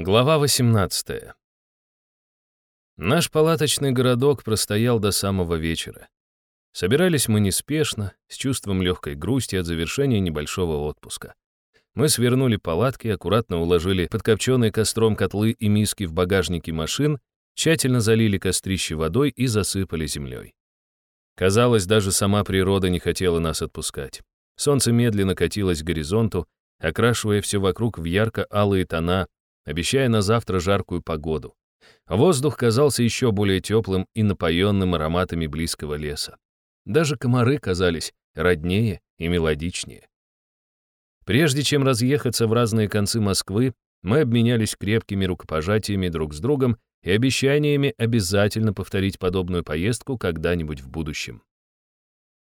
Глава 18. Наш палаточный городок простоял до самого вечера. Собирались мы неспешно, с чувством легкой грусти от завершения небольшого отпуска. Мы свернули палатки, аккуратно уложили подкопченные костром котлы и миски в багажнике машин, тщательно залили кострище водой и засыпали землей. Казалось, даже сама природа не хотела нас отпускать. Солнце медленно катилось к горизонту, окрашивая все вокруг в ярко-алые тона, обещая на завтра жаркую погоду. Воздух казался еще более теплым и напоенным ароматами близкого леса. Даже комары казались роднее и мелодичнее. Прежде чем разъехаться в разные концы Москвы, мы обменялись крепкими рукопожатиями друг с другом и обещаниями обязательно повторить подобную поездку когда-нибудь в будущем.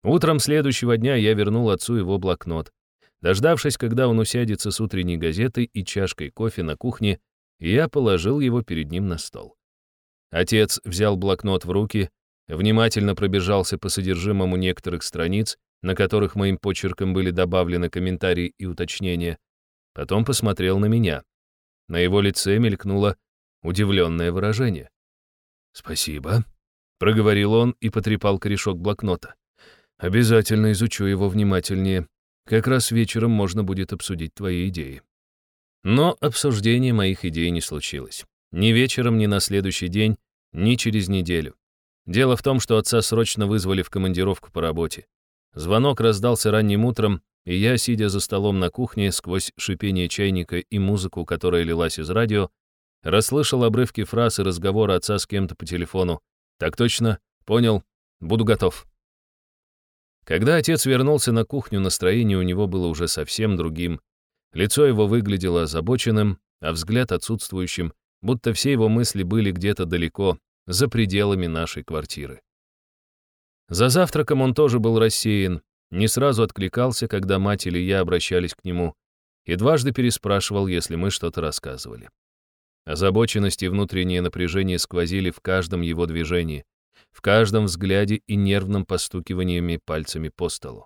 Утром следующего дня я вернул отцу его блокнот. Дождавшись, когда он усядется с утренней газетой и чашкой кофе на кухне, я положил его перед ним на стол. Отец взял блокнот в руки, внимательно пробежался по содержимому некоторых страниц, на которых моим почерком были добавлены комментарии и уточнения, потом посмотрел на меня. На его лице мелькнуло удивленное выражение. «Спасибо», — проговорил он и потрепал корешок блокнота. «Обязательно изучу его внимательнее. Как раз вечером можно будет обсудить твои идеи. Но обсуждение моих идей не случилось. Ни вечером, ни на следующий день, ни через неделю. Дело в том, что отца срочно вызвали в командировку по работе. Звонок раздался ранним утром, и я, сидя за столом на кухне, сквозь шипение чайника и музыку, которая лилась из радио, расслышал обрывки фраз и разговора отца с кем-то по телефону. «Так точно, понял, буду готов». Когда отец вернулся на кухню, настроение у него было уже совсем другим. Лицо его выглядело озабоченным, а взгляд отсутствующим, будто все его мысли были где-то далеко, за пределами нашей квартиры. За завтраком он тоже был рассеян, не сразу откликался, когда мать или я обращались к нему, и дважды переспрашивал, если мы что-то рассказывали. Озабоченность и внутреннее напряжение сквозили в каждом его движении в каждом взгляде и нервном постукиваниями пальцами по столу.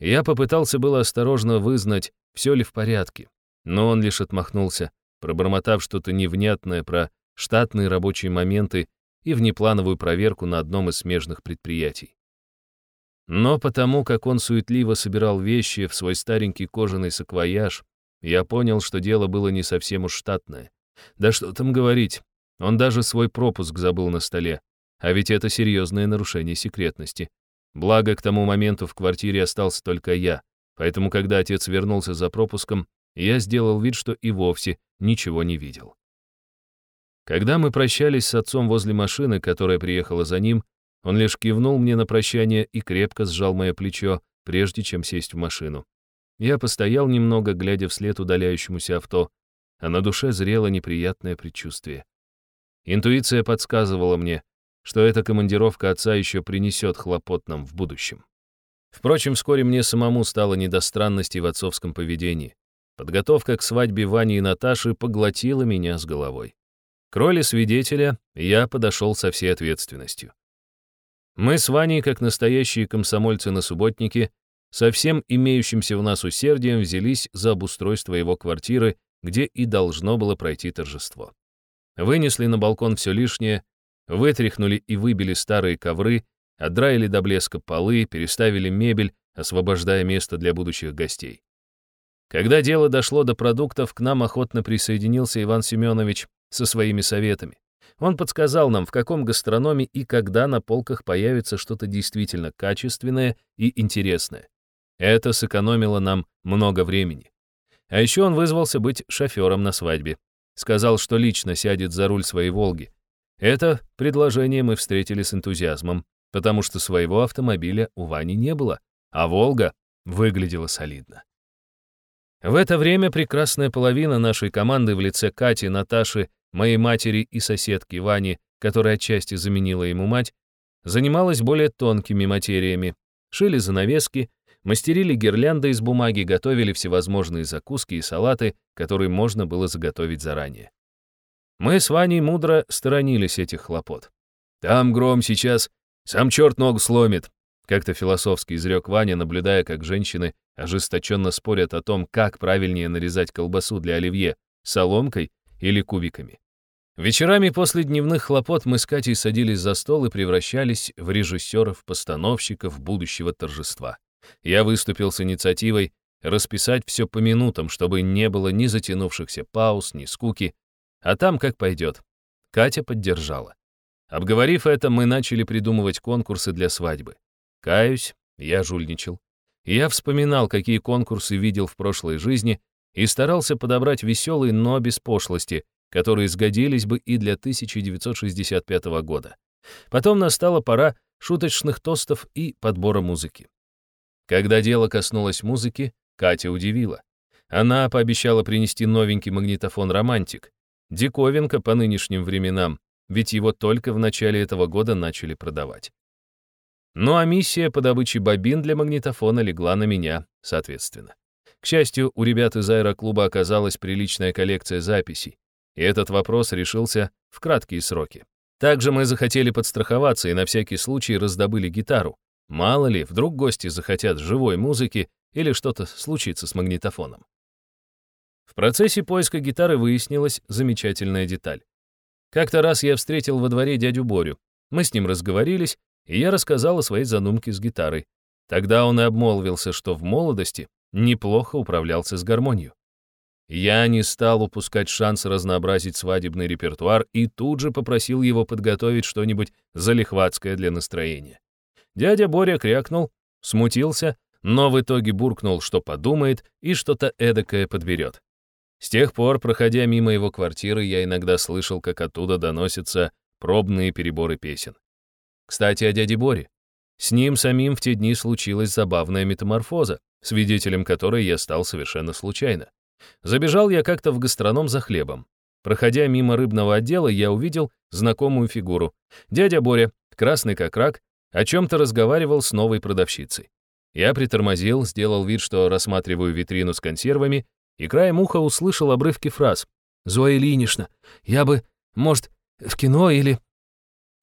Я попытался было осторожно вызнать, все ли в порядке, но он лишь отмахнулся, пробормотав что-то невнятное про штатные рабочие моменты и внеплановую проверку на одном из смежных предприятий. Но потому, как он суетливо собирал вещи в свой старенький кожаный саквояж, я понял, что дело было не совсем уж штатное. Да что там говорить, он даже свой пропуск забыл на столе, а ведь это серьезное нарушение секретности. Благо, к тому моменту в квартире остался только я, поэтому, когда отец вернулся за пропуском, я сделал вид, что и вовсе ничего не видел. Когда мы прощались с отцом возле машины, которая приехала за ним, он лишь кивнул мне на прощание и крепко сжал мое плечо, прежде чем сесть в машину. Я постоял немного, глядя вслед удаляющемуся авто, а на душе зрело неприятное предчувствие. Интуиция подсказывала мне, что эта командировка отца еще принесет хлопот нам в будущем. Впрочем, вскоре мне самому стало не до странностей в отцовском поведении. Подготовка к свадьбе Вани и Наташи поглотила меня с головой. К роли свидетеля я подошел со всей ответственностью. Мы с Ваней, как настоящие комсомольцы на субботнике, со всем имеющимся в нас усердием взялись за обустройство его квартиры, где и должно было пройти торжество. Вынесли на балкон все лишнее, Вытряхнули и выбили старые ковры, отдраили до блеска полы, переставили мебель, освобождая место для будущих гостей. Когда дело дошло до продуктов, к нам охотно присоединился Иван Семенович со своими советами. Он подсказал нам, в каком гастрономе и когда на полках появится что-то действительно качественное и интересное. Это сэкономило нам много времени. А еще он вызвался быть шофером на свадьбе. Сказал, что лично сядет за руль своей «Волги», это предложение мы встретили с энтузиазмом, потому что своего автомобиля у Вани не было, а «Волга» выглядела солидно. В это время прекрасная половина нашей команды в лице Кати, Наташи, моей матери и соседки Вани, которая отчасти заменила ему мать, занималась более тонкими материями, шили занавески, мастерили гирлянды из бумаги, готовили всевозможные закуски и салаты, которые можно было заготовить заранее. Мы с Ваней мудро сторонились этих хлопот. «Там гром сейчас, сам черт ногу сломит», как-то философски изрек Ваня, наблюдая, как женщины ожесточенно спорят о том, как правильнее нарезать колбасу для оливье, соломкой или кубиками. Вечерами после дневных хлопот мы с Катей садились за стол и превращались в режиссеров, постановщиков будущего торжества. Я выступил с инициативой расписать все по минутам, чтобы не было ни затянувшихся пауз, ни скуки, а там как пойдет. Катя поддержала. Обговорив это, мы начали придумывать конкурсы для свадьбы. Каюсь, я жульничал. Я вспоминал, какие конкурсы видел в прошлой жизни, и старался подобрать веселые, но без пошлости, которые сгодились бы и для 1965 года. Потом настала пора шуточных тостов и подбора музыки. Когда дело коснулось музыки, Катя удивила. Она пообещала принести новенький магнитофон «Романтик». Диковинка по нынешним временам, ведь его только в начале этого года начали продавать. Ну а миссия по добыче бобин для магнитофона легла на меня, соответственно. К счастью, у ребят из аэроклуба оказалась приличная коллекция записей, и этот вопрос решился в краткие сроки. Также мы захотели подстраховаться и на всякий случай раздобыли гитару. Мало ли, вдруг гости захотят живой музыки или что-то случится с магнитофоном. В процессе поиска гитары выяснилась замечательная деталь. Как-то раз я встретил во дворе дядю Борю. Мы с ним разговорились, и я рассказал о своей задумке с гитарой. Тогда он и обмолвился, что в молодости неплохо управлялся с гармонией. Я не стал упускать шанс разнообразить свадебный репертуар и тут же попросил его подготовить что-нибудь залихватское для настроения. Дядя Боря крякнул, смутился, но в итоге буркнул, что подумает и что-то эдакое подберет. С тех пор, проходя мимо его квартиры, я иногда слышал, как оттуда доносятся пробные переборы песен. Кстати, о дяде Боре. С ним самим в те дни случилась забавная метаморфоза, свидетелем которой я стал совершенно случайно. Забежал я как-то в гастроном за хлебом. Проходя мимо рыбного отдела, я увидел знакомую фигуру. Дядя Боря, красный как рак, о чем-то разговаривал с новой продавщицей. Я притормозил, сделал вид, что рассматриваю витрину с консервами, и краем уха услышал обрывки фраз. «Зоя Ильинична, я бы, может, в кино или...»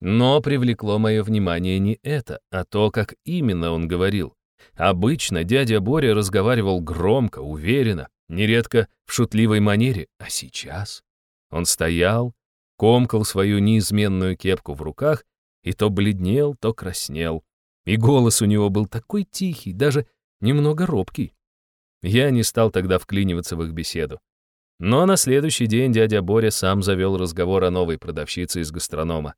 Но привлекло мое внимание не это, а то, как именно он говорил. Обычно дядя Боря разговаривал громко, уверенно, нередко в шутливой манере, а сейчас он стоял, комкал свою неизменную кепку в руках и то бледнел, то краснел. И голос у него был такой тихий, даже немного робкий. Я не стал тогда вклиниваться в их беседу. Но на следующий день дядя Боря сам завел разговор о новой продавщице из гастронома.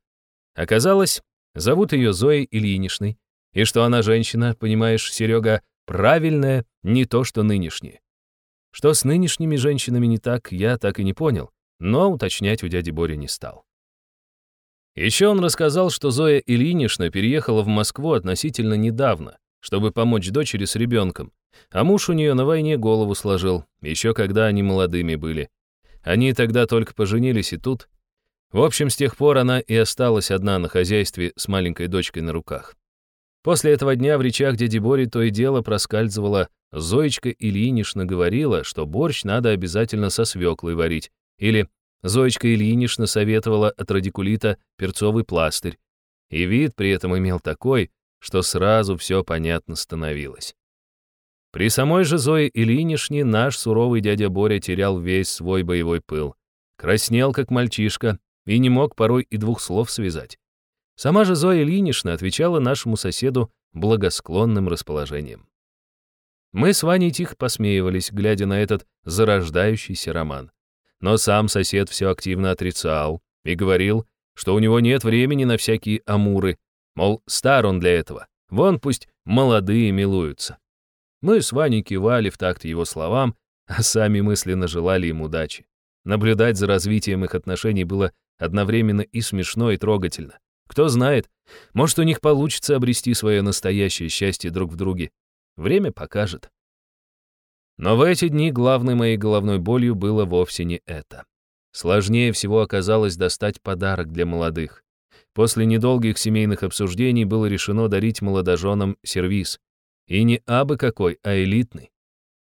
Оказалось, зовут ее Зоей Ильиничной, и что она женщина, понимаешь, Серега, правильная, не то что нынешняя. Что с нынешними женщинами не так, я так и не понял, но уточнять у дяди Бори не стал. Еще он рассказал, что Зоя Ильинична переехала в Москву относительно недавно, чтобы помочь дочери с ребенком, а муж у нее на войне голову сложил, еще когда они молодыми были. Они тогда только поженились и тут. В общем, с тех пор она и осталась одна на хозяйстве с маленькой дочкой на руках. После этого дня в речах дяди Бори то и дело проскальзывала Зоечка Ильинична говорила, что борщ надо обязательно со свеклой варить, или Зоечка Ильинична советовала от радикулита перцовый пластырь, и вид при этом имел такой, что сразу все понятно становилось. При самой же Зое Ильинишне наш суровый дядя Боря терял весь свой боевой пыл. Краснел, как мальчишка, и не мог порой и двух слов связать. Сама же Зоя Ильинична отвечала нашему соседу благосклонным расположением. Мы с Ваней тихо посмеивались, глядя на этот зарождающийся роман. Но сам сосед все активно отрицал и говорил, что у него нет времени на всякие амуры, мол, стар он для этого, вон пусть молодые милуются. Мы с Ваней кивали в такт его словам, а сами мысленно желали им удачи. Наблюдать за развитием их отношений было одновременно и смешно, и трогательно. Кто знает, может, у них получится обрести свое настоящее счастье друг в друге. Время покажет. Но в эти дни главной моей головной болью было вовсе не это. Сложнее всего оказалось достать подарок для молодых. После недолгих семейных обсуждений было решено дарить молодоженам сервиз. И не абы какой, а элитный.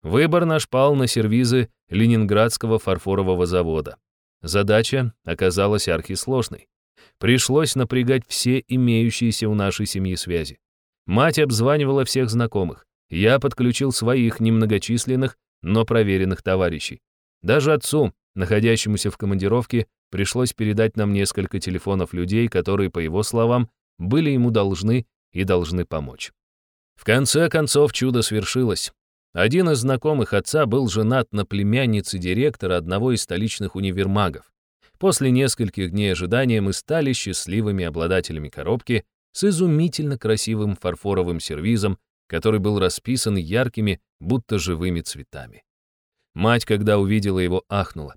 Выбор наш пал на сервизы Ленинградского фарфорового завода. Задача оказалась архисложной. Пришлось напрягать все имеющиеся у нашей семьи связи. Мать обзванивала всех знакомых. Я подключил своих немногочисленных, но проверенных товарищей. Даже отцу, находящемуся в командировке, пришлось передать нам несколько телефонов людей, которые, по его словам, были ему должны и должны помочь. В конце концов чудо свершилось. Один из знакомых отца был женат на племяннице директора одного из столичных универмагов. После нескольких дней ожидания мы стали счастливыми обладателями коробки с изумительно красивым фарфоровым сервизом, который был расписан яркими, будто живыми цветами. Мать, когда увидела его, ахнула.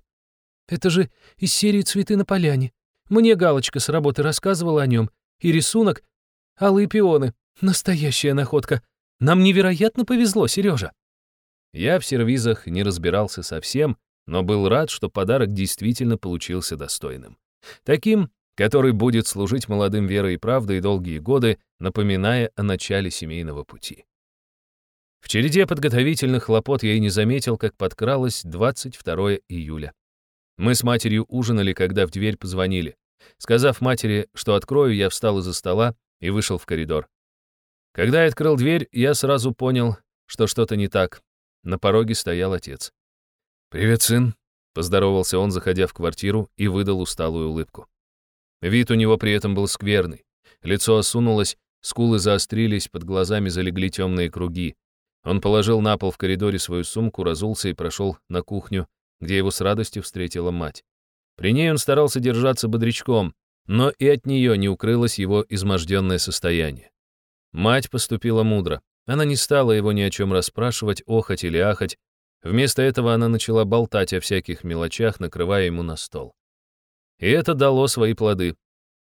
«Это же из серии «Цветы на поляне». Мне Галочка с работы рассказывала о нем, и рисунок — алые пионы. Настоящая находка. Нам невероятно повезло, Сережа. Я в сервизах не разбирался совсем, но был рад, что подарок действительно получился достойным. Таким, который будет служить молодым верой и правдой долгие годы, напоминая о начале семейного пути. В череде подготовительных хлопот я и не заметил, как подкралось 22 июля. Мы с матерью ужинали, когда в дверь позвонили. Сказав матери, что открою, я встал из-за стола и вышел в коридор. Когда я открыл дверь, я сразу понял, что что-то не так. На пороге стоял отец. «Привет, сын», — поздоровался он, заходя в квартиру, и выдал усталую улыбку. Вид у него при этом был скверный. Лицо осунулось, скулы заострились, под глазами залегли темные круги. Он положил на пол в коридоре свою сумку, разулся и прошел на кухню, где его с радостью встретила мать. При ней он старался держаться бодрячком, но и от нее не укрылось его изможденное состояние. Мать поступила мудро. Она не стала его ни о чем расспрашивать, охать или ахать. Вместо этого она начала болтать о всяких мелочах, накрывая ему на стол. И это дало свои плоды.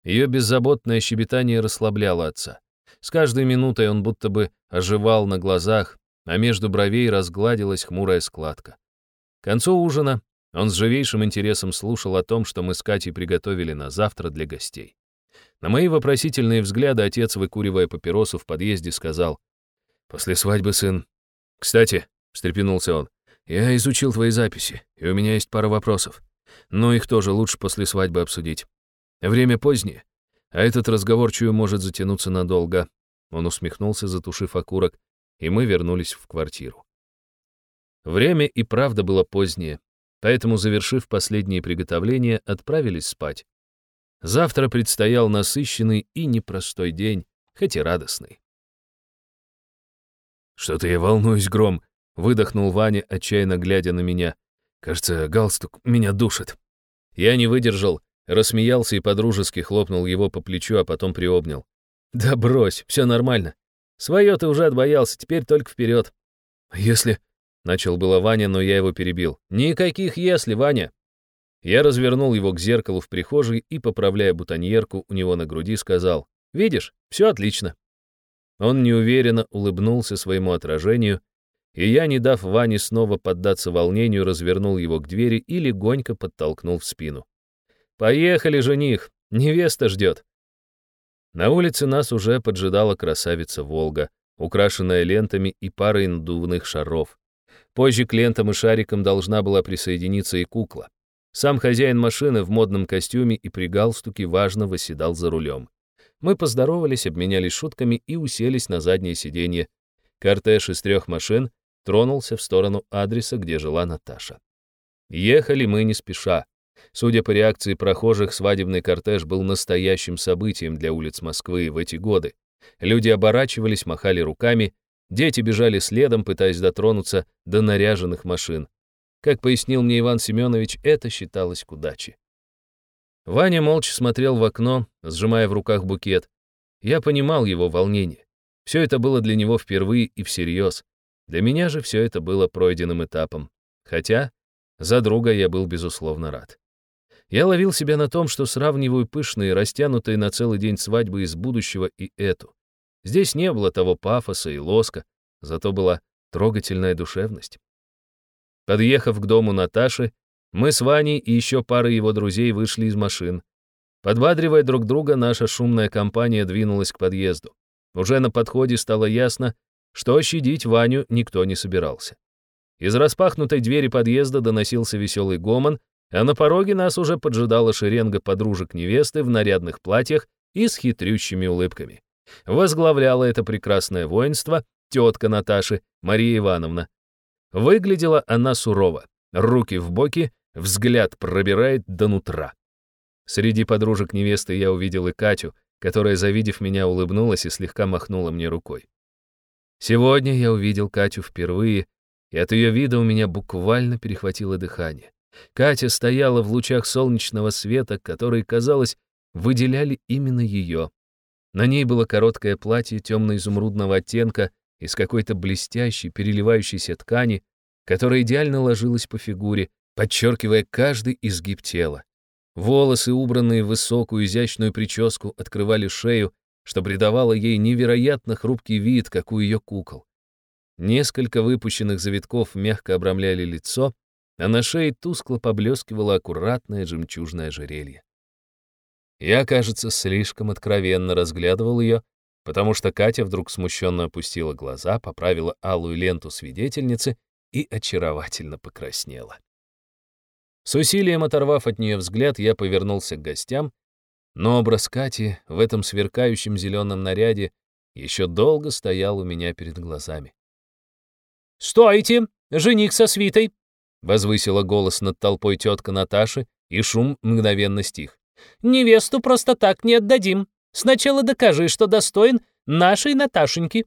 Ее беззаботное щебетание расслабляло отца. С каждой минутой он будто бы оживал на глазах, а между бровей разгладилась хмурая складка. Концу ужина он с живейшим интересом слушал о том, что мы с Катей приготовили на завтра для гостей. На мои вопросительные взгляды отец, выкуривая папиросу в подъезде, сказал, «После свадьбы, сын...» «Кстати», — встрепенулся он, «я изучил твои записи, и у меня есть пара вопросов. Но их тоже лучше после свадьбы обсудить. Время позднее, а этот разговор, чую, может затянуться надолго». Он усмехнулся, затушив окурок, и мы вернулись в квартиру. Время и правда было позднее, поэтому, завершив последние приготовления, отправились спать. Завтра предстоял насыщенный и непростой день, хоть и радостный. «Что-то я волнуюсь, Гром», — выдохнул Ваня, отчаянно глядя на меня. «Кажется, галстук меня душит». Я не выдержал, рассмеялся и подружески хлопнул его по плечу, а потом приобнял. «Да брось, все нормально. Свое ты уже отбоялся, теперь только вперед». «Если...» — начал было Ваня, но я его перебил. «Никаких «если», Ваня». Я развернул его к зеркалу в прихожей и, поправляя бутоньерку у него на груди, сказал, «Видишь, все отлично». Он неуверенно улыбнулся своему отражению, и я, не дав Ване снова поддаться волнению, развернул его к двери и легонько подтолкнул в спину. «Поехали, жених! Невеста ждет!» На улице нас уже поджидала красавица Волга, украшенная лентами и парой надувных шаров. Позже к лентам и шарикам должна была присоединиться и кукла. Сам хозяин машины в модном костюме и при галстуке важно восседал за рулем. Мы поздоровались, обменялись шутками и уселись на заднее сиденье. Кортеж из трех машин тронулся в сторону адреса, где жила Наташа. Ехали мы не спеша. Судя по реакции прохожих, свадебный кортеж был настоящим событием для улиц Москвы в эти годы. Люди оборачивались, махали руками, дети бежали следом, пытаясь дотронуться до наряженных машин. Как пояснил мне Иван Семенович, это считалось к удаче. Ваня молча смотрел в окно, сжимая в руках букет. Я понимал его волнение. Все это было для него впервые и всерьез. Для меня же все это было пройденным этапом. Хотя за друга я был, безусловно, рад. Я ловил себя на том, что сравниваю пышные, растянутые на целый день свадьбы из будущего и эту. Здесь не было того пафоса и лоска, зато была трогательная душевность. Подъехав к дому Наташи, мы с Ваней и еще парой его друзей вышли из машин. Подбадривая друг друга, наша шумная компания двинулась к подъезду. Уже на подходе стало ясно, что щадить Ваню никто не собирался. Из распахнутой двери подъезда доносился веселый гомон, а на пороге нас уже поджидала шеренга подружек невесты в нарядных платьях и с хитрющими улыбками. Возглавляла это прекрасное воинство тетка Наташи, Мария Ивановна. Выглядела она сурово, руки в боки, Взгляд пробирает до нутра. Среди подружек невесты я увидел и Катю, которая, завидев меня, улыбнулась и слегка махнула мне рукой. Сегодня я увидел Катю впервые, и от ее вида у меня буквально перехватило дыхание. Катя стояла в лучах солнечного света, которые, казалось, выделяли именно ее. На ней было короткое платье темно-изумрудного оттенка из какой-то блестящей, переливающейся ткани, которая идеально ложилась по фигуре, подчеркивая каждый изгиб тела. Волосы, убранные в высокую изящную прическу, открывали шею, что придавало ей невероятно хрупкий вид, как у ее кукол. Несколько выпущенных завитков мягко обрамляли лицо, а на шее тускло поблескивало аккуратное жемчужное ожерелье. Я, кажется, слишком откровенно разглядывал ее, потому что Катя вдруг смущенно опустила глаза, поправила алую ленту свидетельницы и очаровательно покраснела. С усилием оторвав от нее взгляд, я повернулся к гостям, но образ Кати в этом сверкающем зеленом наряде еще долго стоял у меня перед глазами. «Стойте! Жених со свитой!» — возвысила голос над толпой тетка Наташи, и шум мгновенно стих. «Невесту просто так не отдадим. Сначала докажи, что достоин нашей Наташеньки».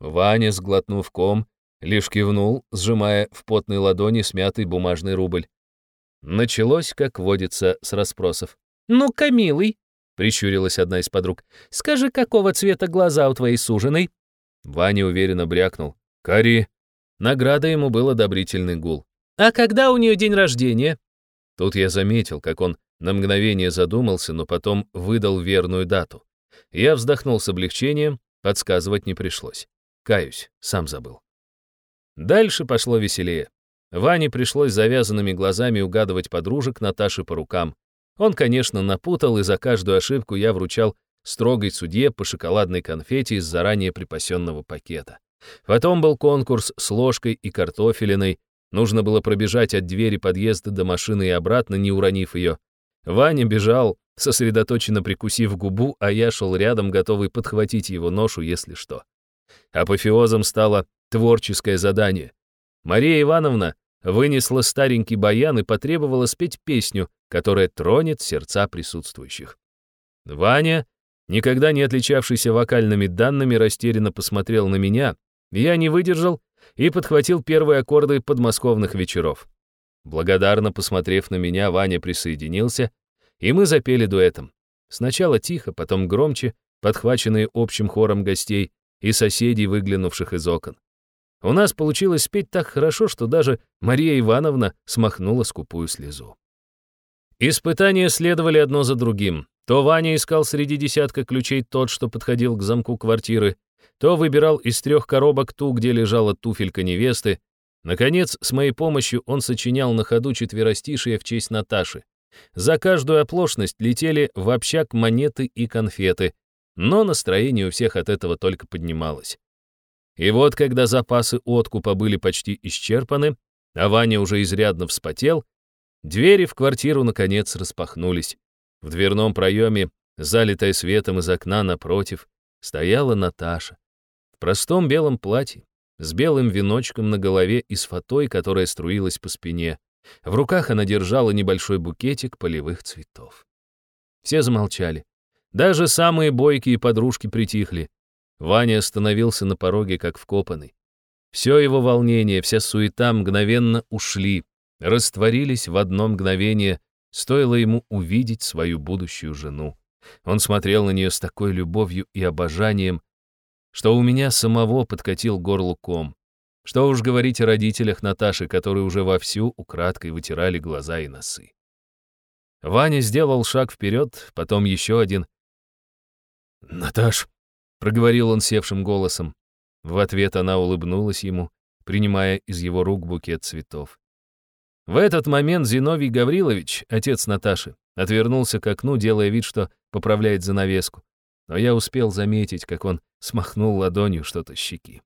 Ваня, сглотнув ком, лишь кивнул, сжимая в потной ладони смятый бумажный рубль. Началось, как водится, с расспросов. «Ну-ка, милый», — прищурилась одна из подруг, — «скажи, какого цвета глаза у твоей суженой?» Ваня уверенно брякнул. «Кари». Награда ему был одобрительный гул. «А когда у нее день рождения?» Тут я заметил, как он на мгновение задумался, но потом выдал верную дату. Я вздохнул с облегчением, подсказывать не пришлось. Каюсь, сам забыл. Дальше пошло веселее. Ване пришлось завязанными глазами угадывать подружек Наташи по рукам. Он, конечно, напутал, и за каждую ошибку я вручал строгой судье по шоколадной конфете из заранее припасенного пакета. Потом был конкурс с ложкой и картофелиной. Нужно было пробежать от двери подъезда до машины и обратно, не уронив ее. Ваня бежал, сосредоточенно прикусив губу, а я шел рядом, готовый подхватить его ношу, если что. Апофеозом стало творческое задание. Мария Ивановна вынесла старенький баян и потребовала спеть песню, которая тронет сердца присутствующих. Ваня, никогда не отличавшийся вокальными данными, растерянно посмотрел на меня, я не выдержал и подхватил первые аккорды подмосковных вечеров. Благодарно посмотрев на меня, Ваня присоединился, и мы запели дуэтом. Сначала тихо, потом громче, подхваченные общим хором гостей и соседей, выглянувших из окон. У нас получилось спеть так хорошо, что даже Мария Ивановна смахнула скупую слезу. Испытания следовали одно за другим. То Ваня искал среди десятка ключей тот, что подходил к замку квартиры, то выбирал из трех коробок ту, где лежала туфелька невесты. Наконец, с моей помощью он сочинял на ходу четверостишие в честь Наташи. За каждую оплошность летели в общак монеты и конфеты, но настроение у всех от этого только поднималось. И вот, когда запасы откупа были почти исчерпаны, а Ваня уже изрядно вспотел, двери в квартиру, наконец, распахнулись. В дверном проеме, залитая светом из окна напротив, стояла Наташа. В простом белом платье, с белым веночком на голове и с фатой, которая струилась по спине. В руках она держала небольшой букетик полевых цветов. Все замолчали. Даже самые бойкие подружки притихли. Ваня остановился на пороге, как вкопанный. Все его волнение, вся суета мгновенно ушли, растворились в одно мгновение, стоило ему увидеть свою будущую жену. Он смотрел на нее с такой любовью и обожанием, что у меня самого подкатил горлу ком. Что уж говорить о родителях Наташи, которые уже вовсю украдкой вытирали глаза и носы. Ваня сделал шаг вперед, потом еще один. «Наташ», проговорил он севшим голосом. В ответ она улыбнулась ему, принимая из его рук букет цветов. В этот момент Зиновий Гаврилович, отец Наташи, отвернулся к окну, делая вид, что поправляет занавеску. Но я успел заметить, как он смахнул ладонью что-то щеки.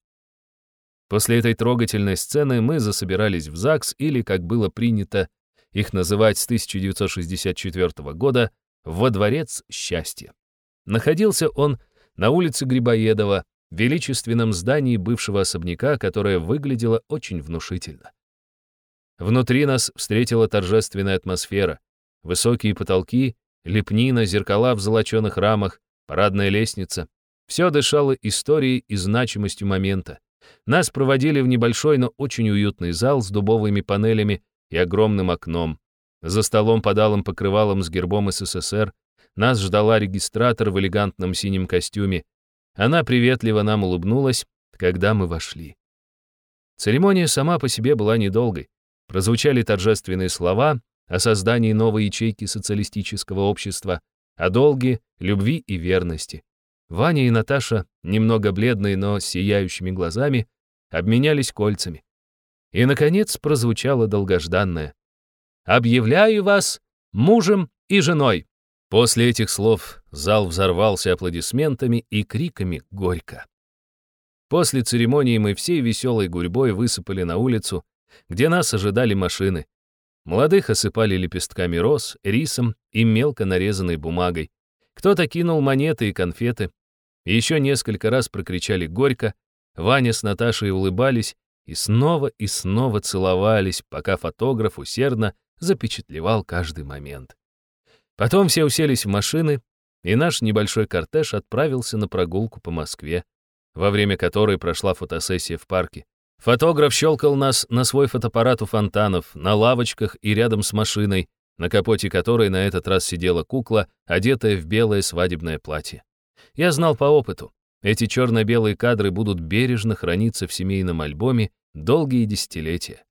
После этой трогательной сцены мы засобирались в ЗАГС или, как было принято их называть с 1964 года, во дворец счастья. Находился он на улице Грибоедова, величественном здании бывшего особняка, которое выглядело очень внушительно. Внутри нас встретила торжественная атмосфера. Высокие потолки, лепнина, зеркала в золоченых рамах, парадная лестница. Все дышало историей и значимостью момента. Нас проводили в небольшой, но очень уютный зал с дубовыми панелями и огромным окном. За столом под алым покрывалом с гербом СССР нас ждала регистратор в элегантном синем костюме. Она приветливо нам улыбнулась, когда мы вошли. Церемония сама по себе была недолгой. Прозвучали торжественные слова о создании новой ячейки социалистического общества, о долге, любви и верности. Ваня и Наташа, немного бледные, но сияющими глазами, обменялись кольцами. И, наконец, прозвучало долгожданное. «Объявляю вас мужем и женой!» После этих слов зал взорвался аплодисментами и криками «Горько!». После церемонии мы всей веселой гурьбой высыпали на улицу, где нас ожидали машины. Молодых осыпали лепестками роз, рисом и мелко нарезанной бумагой. Кто-то кинул монеты и конфеты. Еще несколько раз прокричали горько. Ваня с Наташей улыбались и снова и снова целовались, пока фотограф усердно запечатлевал каждый момент. Потом все уселись в машины, и наш небольшой кортеж отправился на прогулку по Москве, во время которой прошла фотосессия в парке. Фотограф щелкал нас на свой фотоаппарат у фонтанов, на лавочках и рядом с машиной, на капоте которой на этот раз сидела кукла, одетая в белое свадебное платье. Я знал по опыту, эти черно-белые кадры будут бережно храниться в семейном альбоме долгие десятилетия.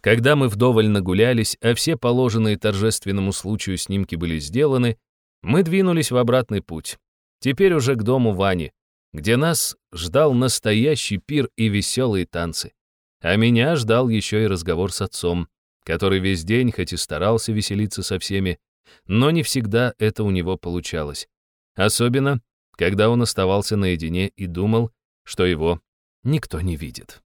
Когда мы вдоволь нагулялись, а все положенные торжественному случаю снимки были сделаны, мы двинулись в обратный путь. Теперь уже к дому Вани, где нас ждал настоящий пир и веселые танцы. А меня ждал еще и разговор с отцом, который весь день хоть и старался веселиться со всеми, но не всегда это у него получалось. Особенно, когда он оставался наедине и думал, что его никто не видит.